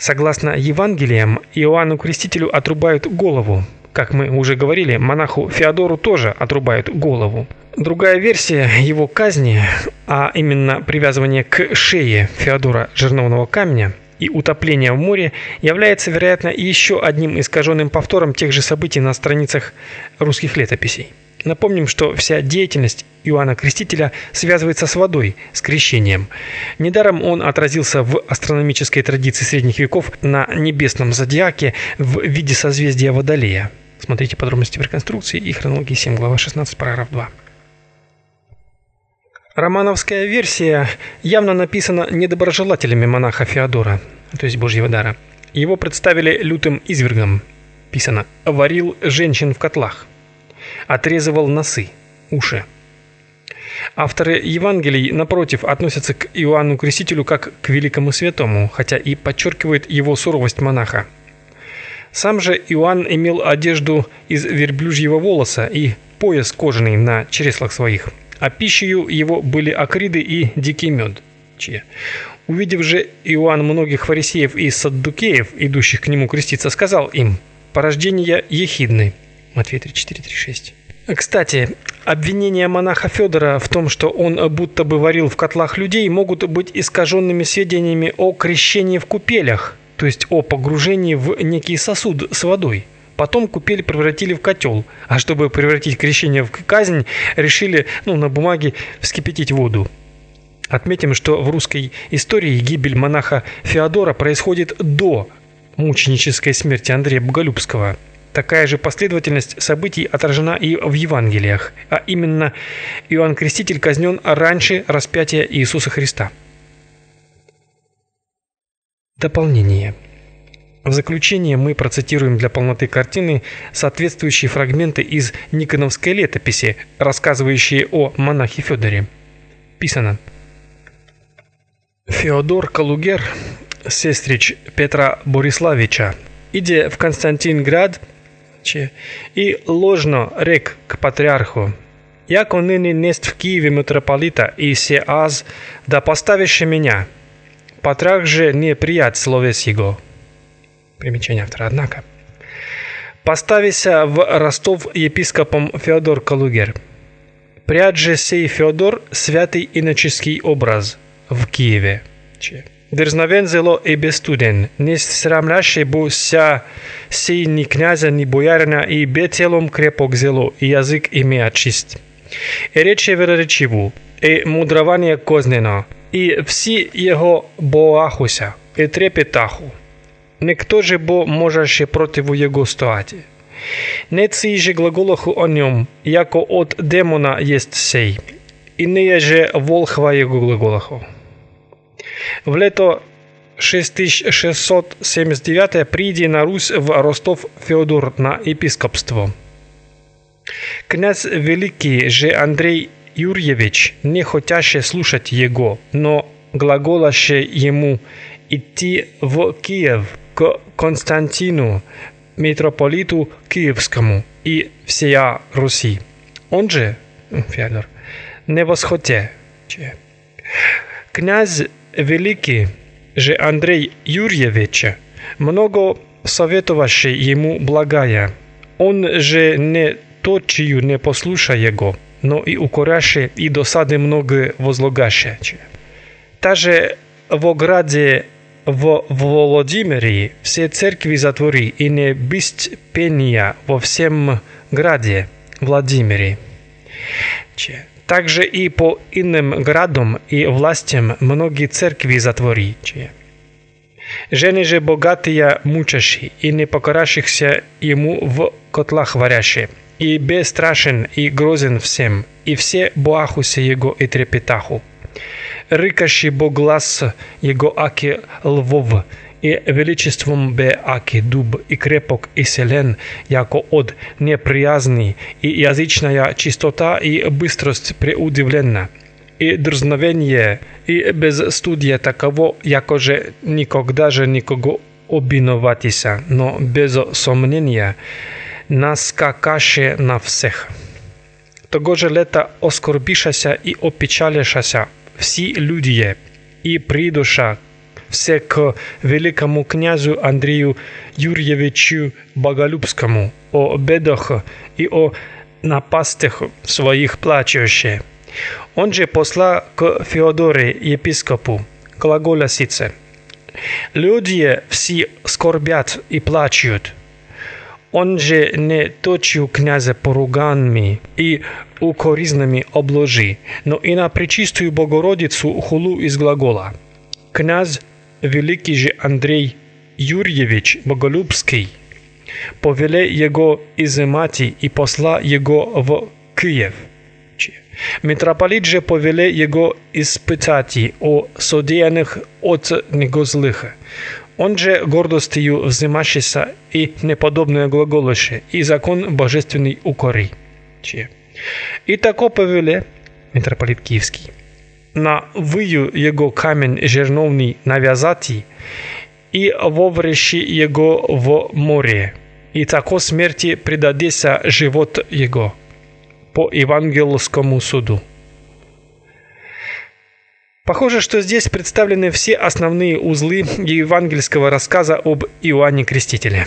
Согласно Евангелиям, Иоанну Крестителю отрубают голову. Как мы уже говорили, монаху Феодору тоже отрубают голову. Другая версия его казни, а именно привязывание к шее Феодора жерновного камня и утопление в море, является, вероятно, еще одним искаженным повтором тех же событий на страницах русских летописей. Напомним, что вся деятельность Иоанна Крестителя связывается с водой, с крещением. Недаром он отразился в астрономической традиции средних веков на небесном зодиаке в виде созвездия Водолея. Смотрите подробности в реконструкции и хронологии 7, глава 16, параграф 2. Романовская версия явно написана недоброжелателями монаха Феодора, то есть Божьего дара. Его представили лютым извергом. Писано «варил женщин в котлах» отрезывал носы, уши. Авторы Евангелий, напротив, относятся к Иоанну Крестителю как к великому святому, хотя и подчеркивают его суровость монаха. Сам же Иоанн имел одежду из верблюжьего волоса и пояс кожаный на чреслах своих, а пищей его были акриды и дикий мед. Че. Увидев же Иоанн многих фарисеев и саддукеев, идущих к нему креститься, сказал им: "Порождение ехидны". Матфея 3:4-3:6. Кстати, обвинения монаха Федора в том, что он будто бы варил в котлах людей, могут быть искаженными сведениями о крещении в купелях, то есть о погружении в некий сосуд с водой. Потом купель превратили в котел, а чтобы превратить крещение в казнь, решили, ну, на бумаге вскипятить воду. Отметим, что в русской истории гибель монаха Феодора происходит до мученической смерти Андрея Боголюбского – Такая же последовательность событий отражена и в Евангелиях, а именно Иоанн Креститель казнен раньше распятия Иисуса Христа. Дополнение. В заключение мы процитируем для полноты картины соответствующие фрагменты из Никоновской летописи, рассказывающие о монахе Федоре. Писано: Феодор Калугер, сестрич Петра Бориславича, идя в Константинград, че и ложно рек к патриарху. Яко ныне нест в Киеве митрополита и се аз, да поставишь меня. Патриарх же не прият словес его. Примечание автора, однако. Поставися в Ростов епископом Феодор Калугер. Пряд же сей Феодор святый иноческий образ в Киеве. Че. Дерзновен зело и бестуден, не срамляще бо ся сей ни князя, ни боярина, и бе телом крепок зело, и язык имея чист. И рече велоречиву, и мудрование кознено, и всі його боахуся, і трепетаху. Никто же бо можеше противу його стояти. Не цей же глаголоху о нем, яко от демона есть сей, и не же волхва его глаголоху. В лето 6679 прийде на Русь в Ростов Феодор на епископство. Князь Великий же Андрей Юрьевич, не хотяще слушать его, но глаголаще ему идти в Киев к Константину, митрополиту Киевскому и всея Руси. Он же, Феодор, не восхоте. Князь Великий же Андрей Юрьевич много советовавший ему благая. Он же не точию не послуша его, но и укоряше и досады много возлагаше. Даже в граде в Владимире все церкви затвори и не бысть пения во всем граде Владимире. Также и по иным городам и властям многие церкви затворичие. Жены же богатые мучащие и не покорящихся ему в котлах варящие, и бесстрашен и грозен всем, и все боахуся его и трепетаху. Рыкащий бо глаз его аки лвов, и величеством бе аки дуб и крепок и селен, яко от неприязни, и язычная чистота и быстрость преудивленна, и дrzновение, и без студия таково, яко же никогда же никого обиноватися, но без сомнения наскакаше на всех. Того же лета оскорбишася и опечалишася всі люди, и придуша все к великому князю Андрею Юрьевичу Боголюбскому о бедах и о напастях своих плачущих. Он же посла к Феодоре епископу, глаголосице. Люди все скорбят и плачут. Он же не точил князя поруганми и укоризнами обложи, но и на Пречистую Богородицу хулу из глагола. Князь великий же Андрей Юрьевич Боголюбский повеле его изымати и посла его в Киев. Митрополит же повеле его испытати о содеянных от него злых. Он же гордостью взымащийся и неподобное глаголыше, и закон божественный укори. И тако повеле, митрополит Киевский, На выю его камень жерновный навязати, и воврещи его в море, и тако смерти предадеся живот его по евангельскому суду. Похоже, что здесь представлены все основные узлы евангельского рассказа об Иоанне Крестителе.